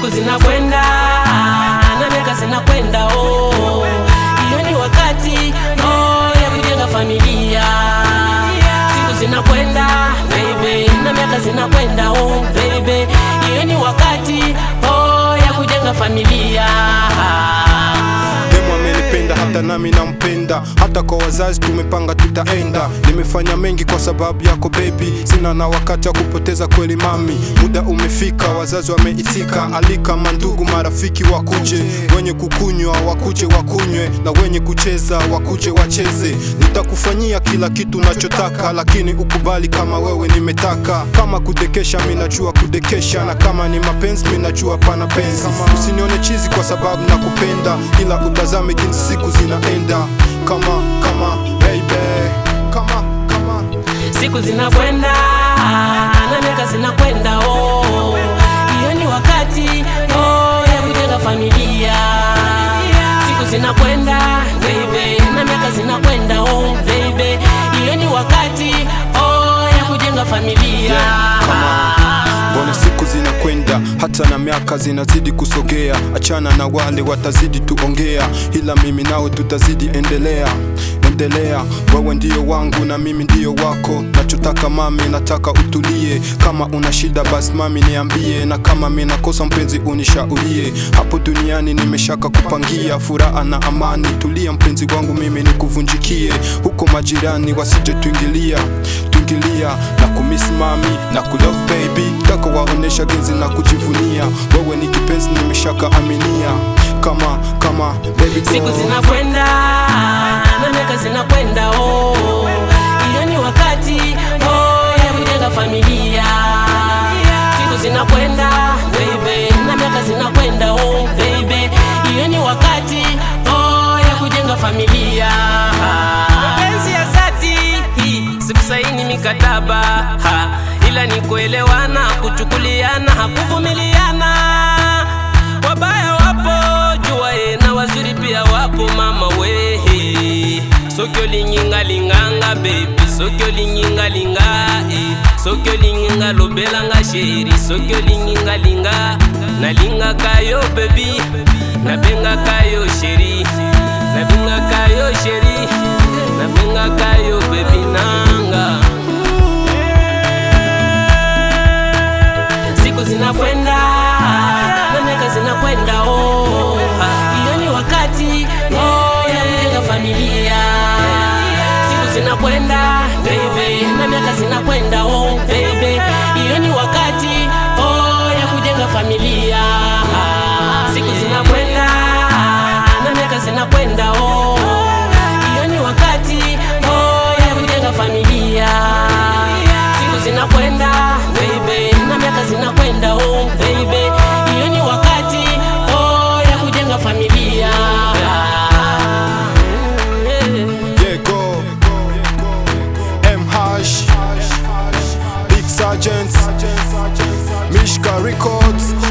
cocina buena. Hata kwa wazazi tumepanga tutaenda. Nimefanya mengi kwa sababu yako baby, sina na wakati wa kupoteza kweli mami. Muda umefika, wazazi wameitika, alika mandugu marafiki wakuje, wenye kukunywa wakuje wakunywe, na wenye kucheza wakuje wacheze. Nitakufanyia kila kitu nachotaka, lakini ukubali kama wewe nimetaka. Kama kudekesha minajua kudekesha, na kama ni mapenzi minajua pana penzi. Usinione chizi kwa sababu nakupenda, ila utazame jinsi siku zinaenda. Kama on, baby, Come on, come on. siku zinakwenda hata na miaka zinazidi kusogea, achana na wale watazidi tuongea, ila mimi nawe tutazidi endelea endelea. Wewe ndio wangu na mimi ndio wako, nachotaka mami, nataka utulie. Kama una shida basi mami niambie, na kama mimi nakosa mpenzi unishaurie. Hapo duniani nimeshaka kupangia furaha na amani, tulia mpenzi wangu, mimi nikuvunjikie. Huko majirani wasije tuingilia tuingilia na kumisi mami na kulove baby, taka waonesha genzi na kujivunia. Wewe ni kipenzi nimeshaka aminia, kama kama baby Siku zinakwenda na miaka zinakwenda, oh, sikusaini mikataba ha, ila ni kuelewana, kuchukuliana, hakuvumiliana. Wabaya wapo jua ye na wazuri pia wapo mama wehe. Sokyo linyingalinganga baby, sokyo linyingalinga eh. sokyo linyinga lobelanga sheri. Sokyo linyinga linga. Nalinga kayo baby, nabenga kayo sheri zinakwenda baby, na miaka zinakwenda, oh baby, hiyo ni wakati oh, ya kujenga familia. Siku zinakwenda na miaka zinakwenda, oh, hiyo ni wakati oh, ya kujenga familia. Siku zinakwenda baby, na miaka zinakwenda, oh baby, Sergeants, Mishka Records.